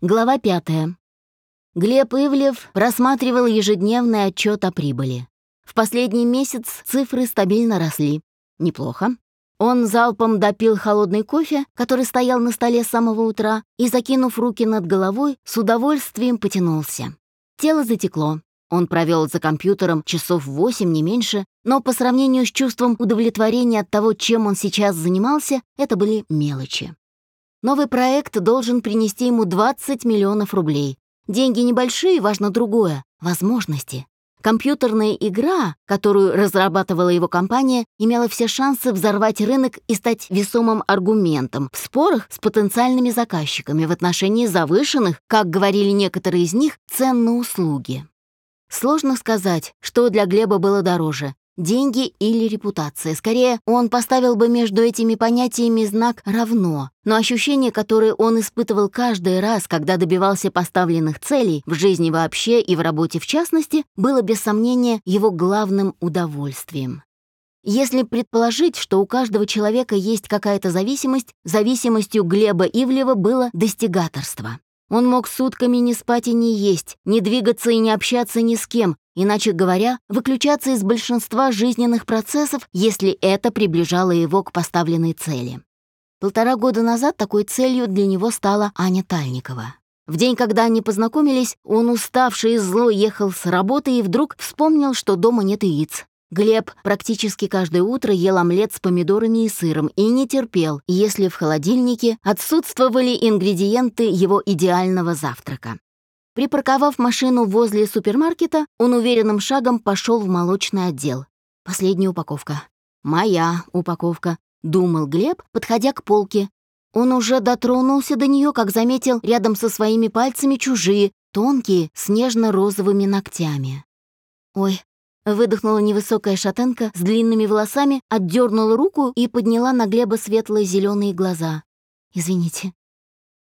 Глава пятая. Глеб Ивлев просматривал ежедневный отчет о прибыли. В последний месяц цифры стабильно росли. Неплохо. Он залпом допил холодный кофе, который стоял на столе с самого утра, и, закинув руки над головой, с удовольствием потянулся. Тело затекло. Он провел за компьютером часов восемь, не меньше, но по сравнению с чувством удовлетворения от того, чем он сейчас занимался, это были мелочи. Новый проект должен принести ему 20 миллионов рублей. Деньги небольшие, важно другое — возможности. Компьютерная игра, которую разрабатывала его компания, имела все шансы взорвать рынок и стать весомым аргументом в спорах с потенциальными заказчиками в отношении завышенных, как говорили некоторые из них, цен на услуги. Сложно сказать, что для Глеба было дороже деньги или репутация. Скорее, он поставил бы между этими понятиями знак «равно». Но ощущение, которое он испытывал каждый раз, когда добивался поставленных целей, в жизни вообще и в работе в частности, было без сомнения его главным удовольствием. Если предположить, что у каждого человека есть какая-то зависимость, зависимостью Глеба Ивлева было достигаторство. Он мог сутками не спать и не есть, не двигаться и не общаться ни с кем, иначе говоря, выключаться из большинства жизненных процессов, если это приближало его к поставленной цели. Полтора года назад такой целью для него стала Аня Тальникова. В день, когда они познакомились, он уставший и зло ехал с работы и вдруг вспомнил, что дома нет яиц. Глеб практически каждое утро ел омлет с помидорами и сыром и не терпел, если в холодильнике отсутствовали ингредиенты его идеального завтрака. Припарковав машину возле супермаркета, он уверенным шагом пошел в молочный отдел. Последняя упаковка. «Моя упаковка», — думал Глеб, подходя к полке. Он уже дотронулся до нее, как заметил рядом со своими пальцами чужие, тонкие, с нежно-розовыми ногтями. «Ой, Выдохнула невысокая шатенка с длинными волосами, отдернула руку и подняла на Глеба светлые зеленые глаза. «Извините».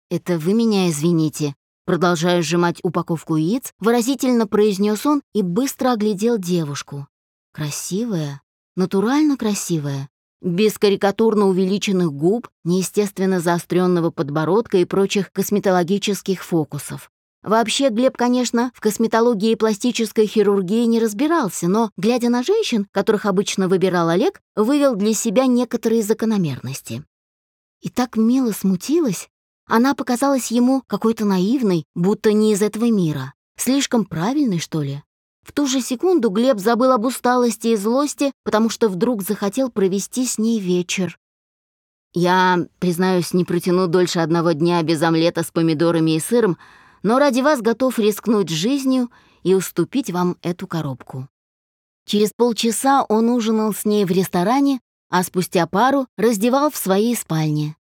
«Это вы меня извините», Продолжая сжимать упаковку яиц, выразительно произнес он и быстро оглядел девушку. Красивая, натурально красивая, без карикатурно увеличенных губ, неестественно заостренного подбородка и прочих косметологических фокусов. Вообще, Глеб, конечно, в косметологии и пластической хирургии не разбирался, но, глядя на женщин, которых обычно выбирал Олег, вывел для себя некоторые закономерности. И так мило смутилась. Она показалась ему какой-то наивной, будто не из этого мира. Слишком правильной, что ли? В ту же секунду Глеб забыл об усталости и злости, потому что вдруг захотел провести с ней вечер. Я, признаюсь, не протяну дольше одного дня без омлета с помидорами и сыром, но ради вас готов рискнуть жизнью и уступить вам эту коробку». Через полчаса он ужинал с ней в ресторане, а спустя пару раздевал в своей спальне.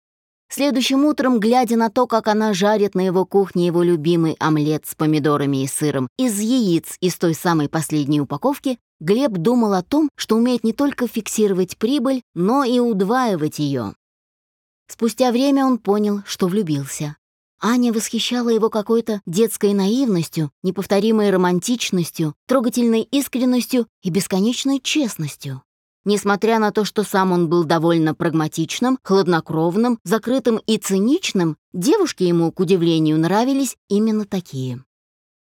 Следующим утром, глядя на то, как она жарит на его кухне его любимый омлет с помидорами и сыром из яиц из той самой последней упаковки, Глеб думал о том, что умеет не только фиксировать прибыль, но и удваивать ее. Спустя время он понял, что влюбился. Аня восхищала его какой-то детской наивностью, неповторимой романтичностью, трогательной искренностью и бесконечной честностью. Несмотря на то, что сам он был довольно прагматичным, хладнокровным, закрытым и циничным, девушки ему, к удивлению, нравились именно такие.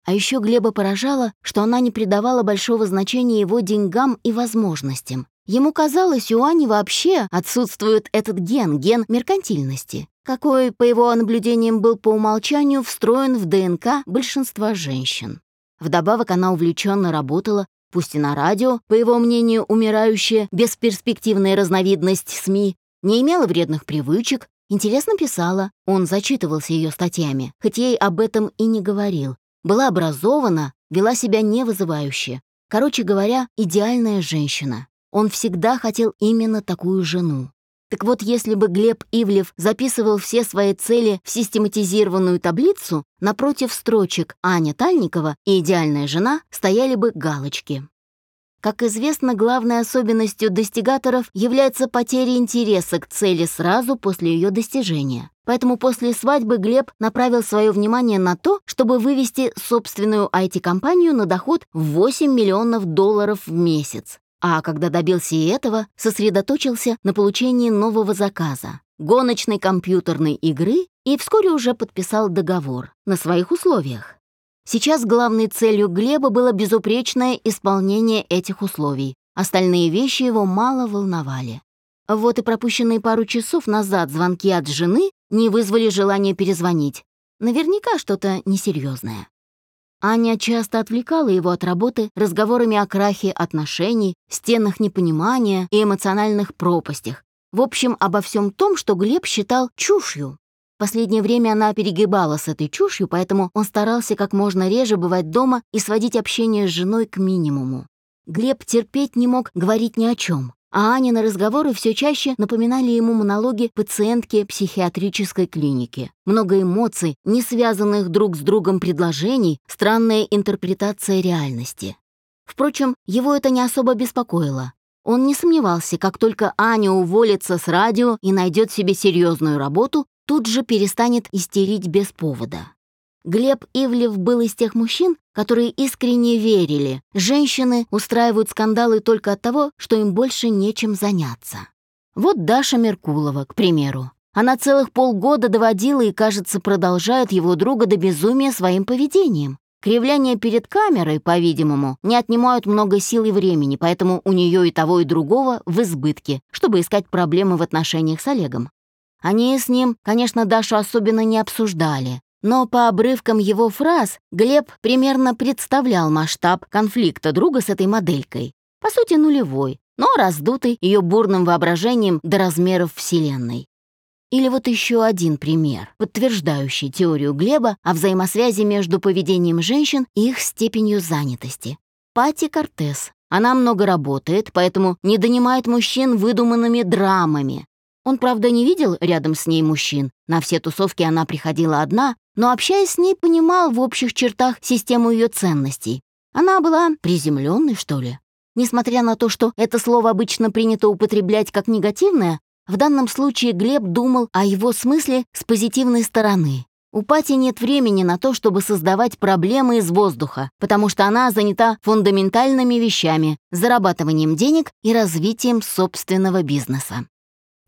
А еще Глеба поражало, что она не придавала большого значения его деньгам и возможностям. Ему казалось, у Ани вообще отсутствует этот ген, ген меркантильности, какой, по его наблюдениям, был по умолчанию встроен в ДНК большинства женщин. Вдобавок она увлеченно работала, пусть и на радио, по его мнению, умирающая, бесперспективная разновидность СМИ, не имела вредных привычек, интересно писала, он зачитывался ее статьями, хоть ей об этом и не говорил. Была образована, вела себя невызывающе. Короче говоря, идеальная женщина. Он всегда хотел именно такую жену. Так вот, если бы Глеб Ивлев записывал все свои цели в систематизированную таблицу, напротив строчек «Аня Тальникова» и «Идеальная жена» стояли бы галочки. Как известно, главной особенностью достигаторов является потеря интереса к цели сразу после ее достижения. Поэтому после свадьбы Глеб направил свое внимание на то, чтобы вывести собственную IT-компанию на доход в 8 миллионов долларов в месяц. А когда добился и этого, сосредоточился на получении нового заказа. гоночной компьютерной игры и вскоре уже подписал договор на своих условиях. Сейчас главной целью Глеба было безупречное исполнение этих условий. Остальные вещи его мало волновали. Вот и пропущенные пару часов назад звонки от жены не вызвали желания перезвонить. Наверняка что-то несерьезное. Аня часто отвлекала его от работы разговорами о крахе отношений, стенах непонимания и эмоциональных пропастях. В общем, обо всем том, что Глеб считал чушью. Последнее время она перегибала с этой чушью, поэтому он старался как можно реже бывать дома и сводить общение с женой к минимуму. Глеб терпеть не мог говорить ни о чем, а Анины разговоры все чаще напоминали ему монологи пациентки психиатрической клиники. Много эмоций, не связанных друг с другом предложений, странная интерпретация реальности. Впрочем, его это не особо беспокоило. Он не сомневался, как только Аня уволится с радио и найдет себе серьезную работу, тут же перестанет истерить без повода. Глеб Ивлев был из тех мужчин, которые искренне верили, женщины устраивают скандалы только от того, что им больше нечем заняться. Вот Даша Меркулова, к примеру. Она целых полгода доводила и, кажется, продолжает его друга до безумия своим поведением. Кривляния перед камерой, по-видимому, не отнимают много сил и времени, поэтому у нее и того, и другого в избытке, чтобы искать проблемы в отношениях с Олегом. Они с ним, конечно, Дашу особенно не обсуждали, но по обрывкам его фраз Глеб примерно представлял масштаб конфликта друга с этой моделькой. По сути, нулевой, но раздутый ее бурным воображением до размеров Вселенной. Или вот еще один пример, подтверждающий теорию Глеба о взаимосвязи между поведением женщин и их степенью занятости. Пати Кортес. Она много работает, поэтому не донимает мужчин выдуманными драмами, он, правда, не видел рядом с ней мужчин. На все тусовки она приходила одна, но, общаясь с ней, понимал в общих чертах систему ее ценностей. Она была приземленной, что ли. Несмотря на то, что это слово обычно принято употреблять как негативное, в данном случае Глеб думал о его смысле с позитивной стороны. У Пати нет времени на то, чтобы создавать проблемы из воздуха, потому что она занята фундаментальными вещами, зарабатыванием денег и развитием собственного бизнеса.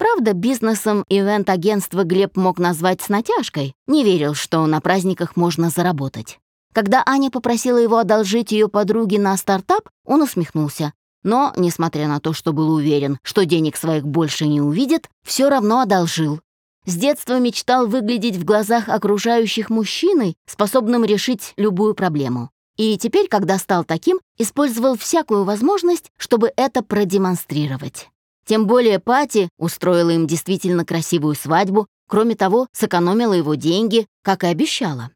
Правда, бизнесом ивент-агентства Глеб мог назвать с натяжкой, не верил, что на праздниках можно заработать. Когда Аня попросила его одолжить ее подруге на стартап, он усмехнулся. Но, несмотря на то, что был уверен, что денег своих больше не увидит, все равно одолжил. С детства мечтал выглядеть в глазах окружающих мужчиной, способным решить любую проблему. И теперь, когда стал таким, использовал всякую возможность, чтобы это продемонстрировать. Тем более Пати устроила им действительно красивую свадьбу, кроме того, сэкономила его деньги, как и обещала.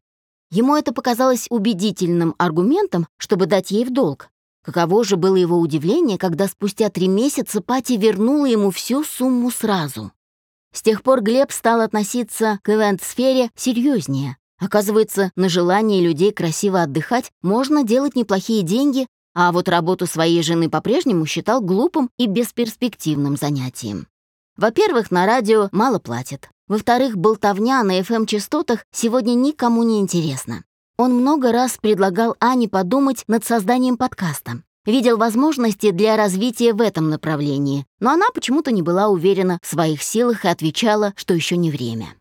Ему это показалось убедительным аргументом, чтобы дать ей в долг. Каково же было его удивление, когда спустя три месяца Пати вернула ему всю сумму сразу. С тех пор Глеб стал относиться к ивент-сфере серьезнее. Оказывается, на желание людей красиво отдыхать можно делать неплохие деньги, а вот работу своей жены по-прежнему считал глупым и бесперспективным занятием. Во-первых, на радио мало платят. Во-вторых, болтовня на FM-частотах сегодня никому не интересна. Он много раз предлагал Ане подумать над созданием подкаста. Видел возможности для развития в этом направлении, но она почему-то не была уверена в своих силах и отвечала, что еще не время.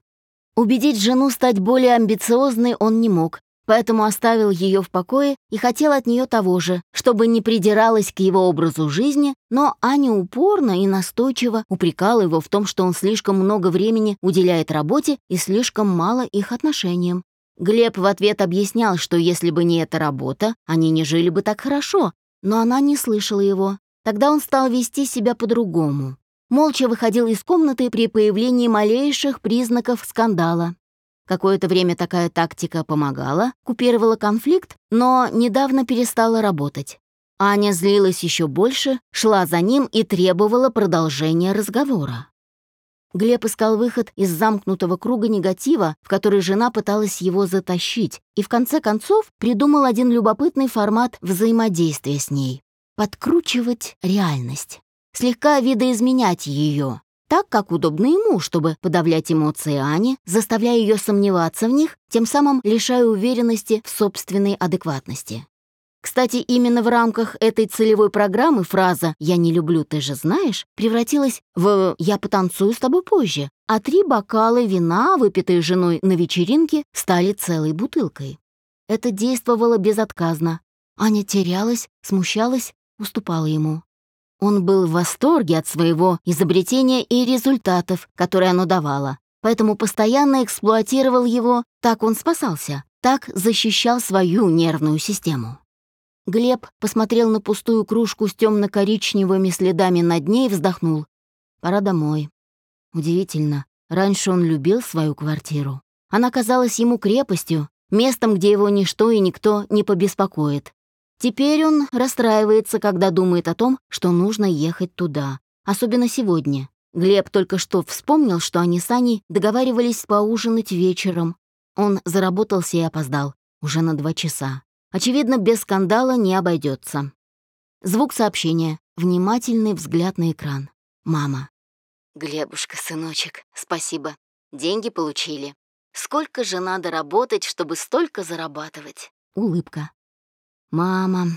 Убедить жену стать более амбициозной он не мог, поэтому оставил ее в покое и хотел от нее того же, чтобы не придиралась к его образу жизни, но Аня упорно и настойчиво упрекала его в том, что он слишком много времени уделяет работе и слишком мало их отношениям. Глеб в ответ объяснял, что если бы не эта работа, они не жили бы так хорошо, но она не слышала его. Тогда он стал вести себя по-другому. Молча выходил из комнаты при появлении малейших признаков скандала. Какое-то время такая тактика помогала, купировала конфликт, но недавно перестала работать. Аня злилась еще больше, шла за ним и требовала продолжения разговора. Глеб искал выход из замкнутого круга негатива, в который жена пыталась его затащить, и в конце концов придумал один любопытный формат взаимодействия с ней — подкручивать реальность, слегка видоизменять ее, так, как удобно ему, чтобы подавлять эмоции Ани, заставляя ее сомневаться в них, тем самым лишая уверенности в собственной адекватности. Кстати, именно в рамках этой целевой программы фраза «я не люблю, ты же знаешь» превратилась в «я потанцую с тобой позже», а три бокала вина, выпитые женой на вечеринке, стали целой бутылкой. Это действовало безотказно. Аня терялась, смущалась, уступала ему. Он был в восторге от своего изобретения и результатов, которые оно давало, поэтому постоянно эксплуатировал его, так он спасался, так защищал свою нервную систему. Глеб посмотрел на пустую кружку с темно-коричневыми следами на дне и вздохнул. «Пора домой». Удивительно, раньше он любил свою квартиру. Она казалась ему крепостью, местом, где его ничто и никто не побеспокоит. Теперь он расстраивается, когда думает о том, что нужно ехать туда. Особенно сегодня. Глеб только что вспомнил, что они с Аней договаривались поужинать вечером. Он заработался и опоздал. Уже на два часа. Очевидно, без скандала не обойдется. Звук сообщения. Внимательный взгляд на экран. Мама. «Глебушка, сыночек, спасибо. Деньги получили. Сколько же надо работать, чтобы столько зарабатывать?» Улыбка. «Мама».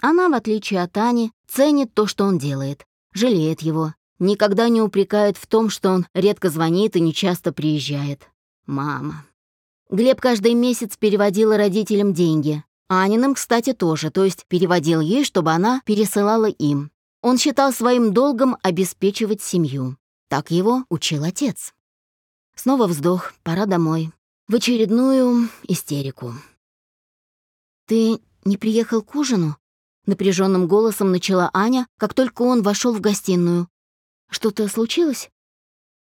Она, в отличие от Ани, ценит то, что он делает. Жалеет его. Никогда не упрекает в том, что он редко звонит и нечасто приезжает. «Мама». Глеб каждый месяц переводил родителям деньги. Аниным, кстати, тоже, то есть переводил ей, чтобы она пересылала им. Он считал своим долгом обеспечивать семью. Так его учил отец. Снова вздох, пора домой. В очередную истерику. «Ты не приехал к ужину?» Напряженным голосом начала Аня, как только он вошел в гостиную. «Что-то случилось?»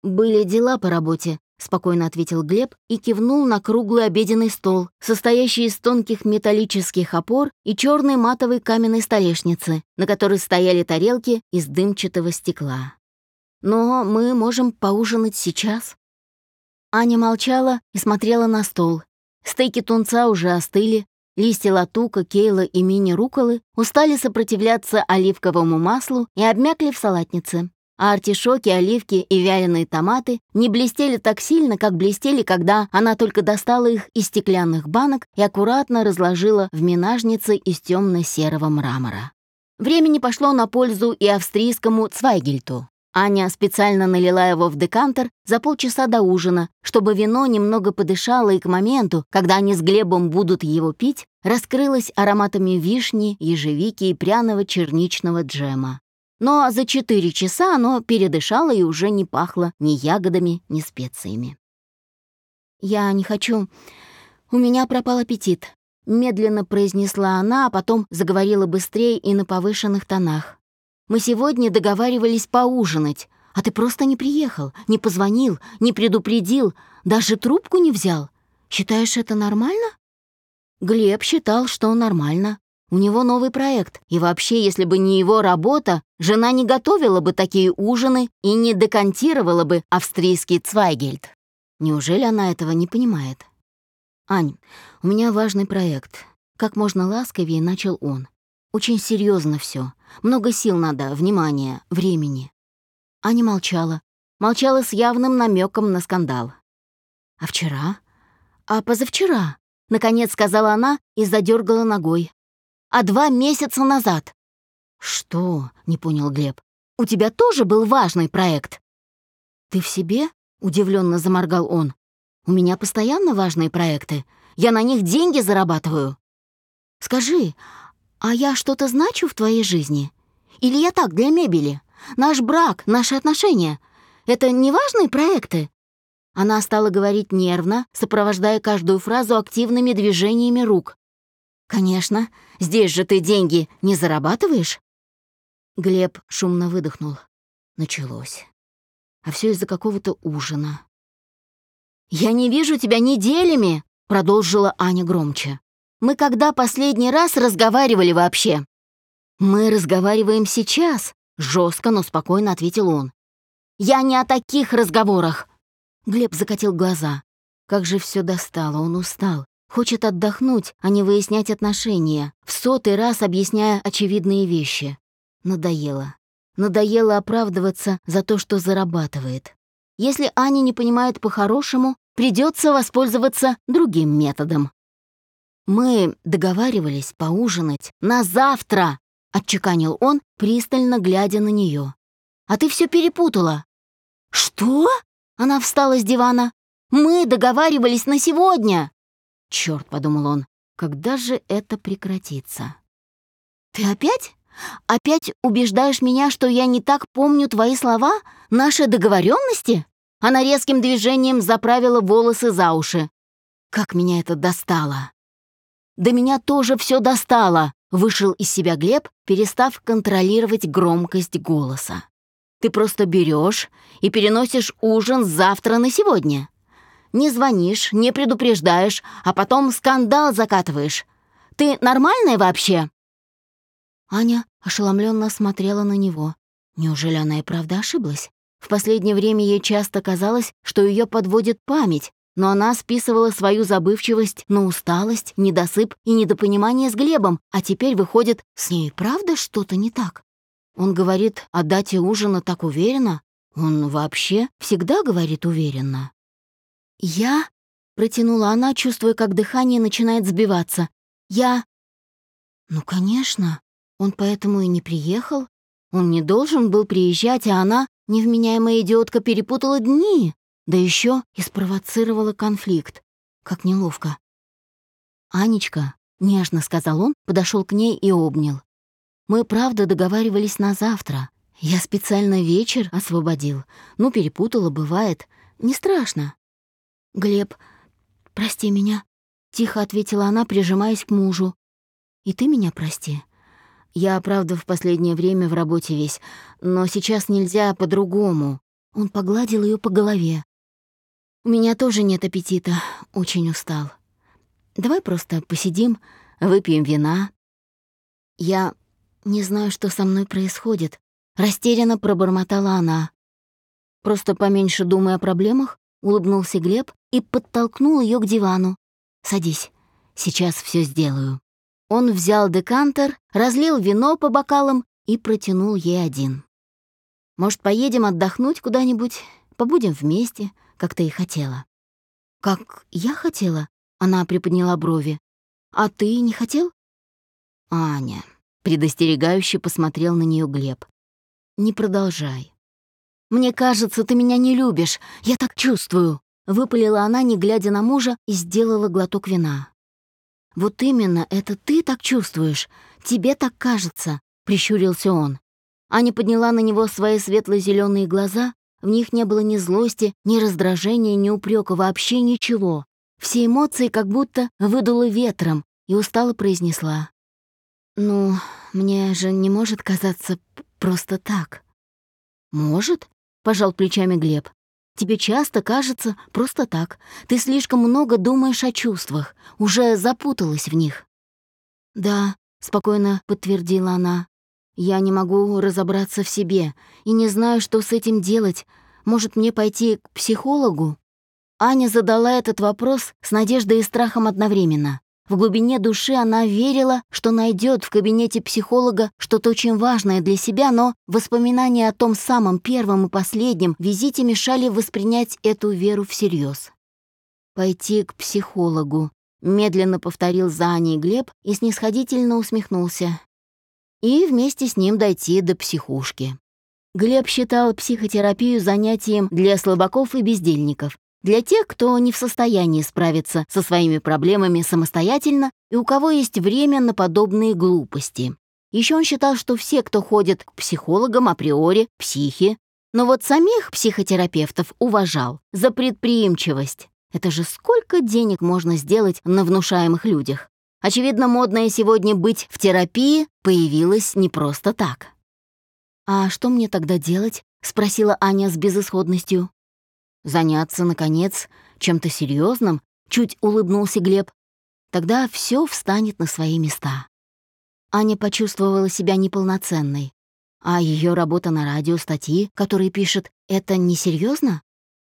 «Были дела по работе», спокойно ответил Глеб и кивнул на круглый обеденный стол, состоящий из тонких металлических опор и черной матовой каменной столешницы, на которой стояли тарелки из дымчатого стекла. «Но мы можем поужинать сейчас». Аня молчала и смотрела на стол. Стейки тунца уже остыли, листья латука, кейла и мини-руколы устали сопротивляться оливковому маслу и обмякли в салатнице а артишоки, оливки и вяленые томаты не блестели так сильно, как блестели, когда она только достала их из стеклянных банок и аккуратно разложила в минажнице из темно-серого мрамора. Времени пошло на пользу и австрийскому цвайгельту. Аня специально налила его в декантер за полчаса до ужина, чтобы вино немного подышало и к моменту, когда они с Глебом будут его пить, раскрылось ароматами вишни, ежевики и пряного черничного джема но за четыре часа оно передышало и уже не пахло ни ягодами, ни специями. «Я не хочу. У меня пропал аппетит», — медленно произнесла она, а потом заговорила быстрее и на повышенных тонах. «Мы сегодня договаривались поужинать, а ты просто не приехал, не позвонил, не предупредил, даже трубку не взял. Считаешь это нормально?» Глеб считал, что нормально. У него новый проект, и вообще, если бы не его работа, жена не готовила бы такие ужины и не декантировала бы австрийский цвайгельд. Неужели она этого не понимает? «Ань, у меня важный проект». Как можно ласковее начал он. «Очень серьезно все. Много сил надо, внимания, времени». Аня молчала. Молчала с явным намеком на скандал. «А вчера? А позавчера?» Наконец сказала она и задергала ногой а два месяца назад». «Что?» — не понял Глеб. «У тебя тоже был важный проект?» «Ты в себе?» — удивленно заморгал он. «У меня постоянно важные проекты. Я на них деньги зарабатываю». «Скажи, а я что-то значу в твоей жизни? Или я так, для мебели? Наш брак, наши отношения — это не важные проекты?» Она стала говорить нервно, сопровождая каждую фразу активными движениями рук. «Конечно. Здесь же ты деньги не зарабатываешь?» Глеб шумно выдохнул. Началось. А все из-за какого-то ужина. «Я не вижу тебя неделями!» — продолжила Аня громче. «Мы когда последний раз разговаривали вообще?» «Мы разговариваем сейчас», — жестко, но спокойно ответил он. «Я не о таких разговорах!» Глеб закатил глаза. Как же все достало, он устал. Хочет отдохнуть, а не выяснять отношения, в сотый раз объясняя очевидные вещи. Надоело. Надоело оправдываться за то, что зарабатывает. Если Аня не понимает по-хорошему, придется воспользоваться другим методом. «Мы договаривались поужинать на завтра», — отчеканил он, пристально глядя на нее. «А ты все перепутала». «Что?» Она встала с дивана. «Мы договаривались на сегодня!» «Чёрт», — подумал он, — «когда же это прекратится?» «Ты опять? Опять убеждаешь меня, что я не так помню твои слова? Наши договоренности?» Она резким движением заправила волосы за уши. «Как меня это достало!» «Да меня тоже все достало!» — вышел из себя Глеб, перестав контролировать громкость голоса. «Ты просто берешь и переносишь ужин завтра на сегодня. Не звонишь, не предупреждаешь, а потом скандал закатываешь. Ты нормальная вообще?» Аня ошеломленно смотрела на него. Неужели она и правда ошиблась? В последнее время ей часто казалось, что ее подводит память, но она списывала свою забывчивость на усталость, недосып и недопонимание с Глебом, а теперь, выходит, с ней правда что-то не так? Он говорит о дате ужина так уверенно? Он вообще всегда говорит уверенно. «Я?» — протянула она, чувствуя, как дыхание начинает сбиваться. «Я...» «Ну, конечно», он поэтому и не приехал. Он не должен был приезжать, а она, невменяемая идиотка, перепутала дни. Да еще и спровоцировала конфликт. Как неловко. «Анечка», — нежно сказал он, подошел к ней и обнял. «Мы правда договаривались на завтра. Я специально вечер освободил. Ну, перепутала, бывает. Не страшно». «Глеб, прости меня», — тихо ответила она, прижимаясь к мужу. «И ты меня прости. Я, правда, в последнее время в работе весь, но сейчас нельзя по-другому. Он погладил ее по голове. У меня тоже нет аппетита, очень устал. Давай просто посидим, выпьем вина. Я не знаю, что со мной происходит. Растерянно пробормотала она. Просто поменьше думай о проблемах, улыбнулся Глеб и подтолкнул ее к дивану. Садись, сейчас все сделаю. Он взял декантер, разлил вино по бокалам и протянул ей один. «Может, поедем отдохнуть куда-нибудь? Побудем вместе, как ты и хотела». «Как я хотела?» — она приподняла брови. «А ты не хотел?» «Аня», — предостерегающе посмотрел на нее Глеб. «Не продолжай». «Мне кажется, ты меня не любишь. Я так чувствую», — выпалила она, не глядя на мужа, и сделала глоток вина. «Вот именно, это ты так чувствуешь. Тебе так кажется», — прищурился он. Аня подняла на него свои светло зеленые глаза. В них не было ни злости, ни раздражения, ни упрека, вообще ничего. Все эмоции как будто выдуло ветром и устало произнесла. «Ну, мне же не может казаться просто так». «Может?» — пожал плечами Глеб. Тебе часто кажется просто так. Ты слишком много думаешь о чувствах, уже запуталась в них». «Да», — спокойно подтвердила она. «Я не могу разобраться в себе и не знаю, что с этим делать. Может, мне пойти к психологу?» Аня задала этот вопрос с надеждой и страхом одновременно. В глубине души она верила, что найдет в кабинете психолога что-то очень важное для себя, но воспоминания о том самом первом и последнем визите мешали воспринять эту веру всерьез. «Пойти к психологу», — медленно повторил за Аней Глеб и снисходительно усмехнулся. «И вместе с ним дойти до психушки». Глеб считал психотерапию занятием для слабаков и бездельников, для тех, кто не в состоянии справиться со своими проблемами самостоятельно и у кого есть время на подобные глупости. Еще он считал, что все, кто ходит к психологам априори, психи, но вот самих психотерапевтов уважал за предприимчивость. Это же сколько денег можно сделать на внушаемых людях? Очевидно, модное сегодня быть в терапии появилось не просто так. «А что мне тогда делать?» — спросила Аня с безысходностью. Заняться, наконец, чем-то серьезным, чуть улыбнулся Глеб. Тогда все встанет на свои места. Аня почувствовала себя неполноценной. А ее работа на радио, статьи, которые пишет, это несерьезно?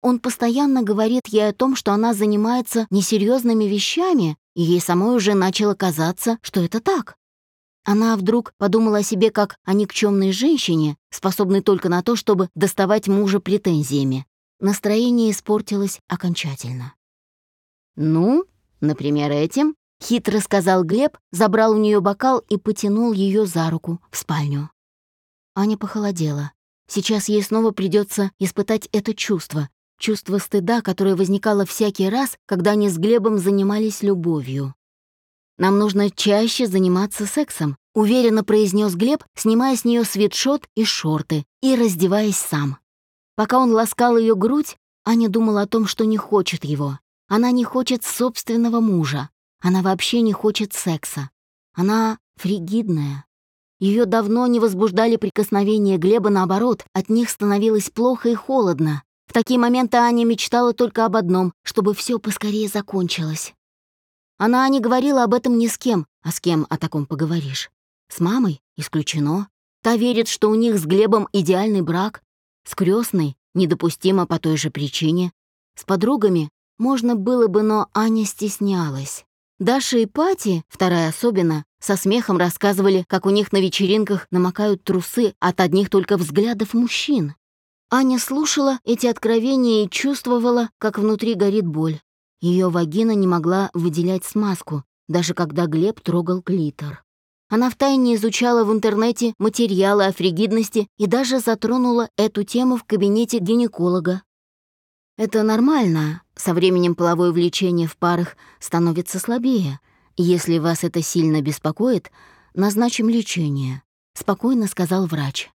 Он постоянно говорит ей о том, что она занимается несерьезными вещами, и ей самой уже начало казаться, что это так. Она вдруг подумала о себе как о никчемной женщине, способной только на то, чтобы доставать мужа претензиями. Настроение испортилось окончательно. «Ну, например, этим», — хитро сказал Глеб, забрал у нее бокал и потянул ее за руку в спальню. Аня похолодела. Сейчас ей снова придется испытать это чувство. Чувство стыда, которое возникало всякий раз, когда они с Глебом занимались любовью. «Нам нужно чаще заниматься сексом», — уверенно произнес Глеб, снимая с нее свитшот и шорты и раздеваясь сам. Пока он ласкал ее грудь, Аня думала о том, что не хочет его. Она не хочет собственного мужа. Она вообще не хочет секса. Она фригидная. Ее давно не возбуждали прикосновения Глеба, наоборот, от них становилось плохо и холодно. Такие моменты Аня мечтала только об одном, чтобы все поскорее закончилось. Она не говорила об этом ни с кем, а с кем о таком поговоришь. С мамой исключено. Та верит, что у них с Глебом идеальный брак. С крестной недопустимо по той же причине. С подругами можно было бы, но Аня стеснялась. Даша и Пати, вторая особенно, со смехом рассказывали, как у них на вечеринках намокают трусы от одних только взглядов мужчин. Аня слушала эти откровения и чувствовала, как внутри горит боль. Ее вагина не могла выделять смазку, даже когда Глеб трогал клитор. Она втайне изучала в интернете материалы о фригидности и даже затронула эту тему в кабинете гинеколога. Это нормально, со временем половое влечение в парах становится слабее. Если вас это сильно беспокоит, назначим лечение», — спокойно сказал врач.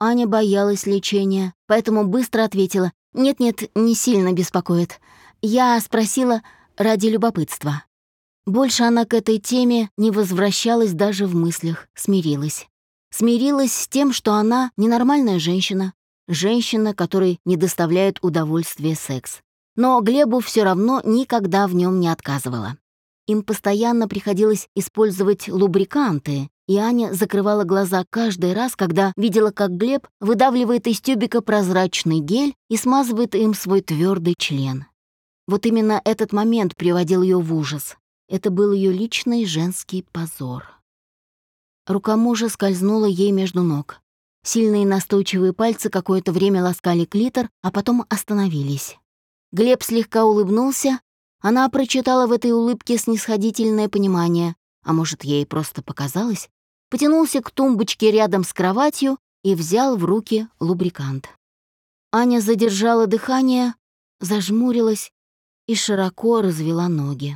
Аня боялась лечения, поэтому быстро ответила «Нет-нет, не сильно беспокоит. Я спросила ради любопытства. Больше она к этой теме не возвращалась даже в мыслях, смирилась. Смирилась с тем, что она ненормальная женщина, женщина, которой не доставляет удовольствия секс. Но Глебу все равно никогда в нем не отказывала. Им постоянно приходилось использовать лубриканты, и Аня закрывала глаза каждый раз, когда видела, как Глеб выдавливает из тюбика прозрачный гель и смазывает им свой твердый член. Вот именно этот момент приводил ее в ужас. Это был ее личный женский позор. Рука мужа скользнула ей между ног. Сильные настойчивые пальцы какое-то время ласкали клитор, а потом остановились. Глеб слегка улыбнулся. Она прочитала в этой улыбке снисходительное понимание, а может, ей просто показалось, потянулся к тумбочке рядом с кроватью и взял в руки лубрикант. Аня задержала дыхание, зажмурилась и широко развела ноги.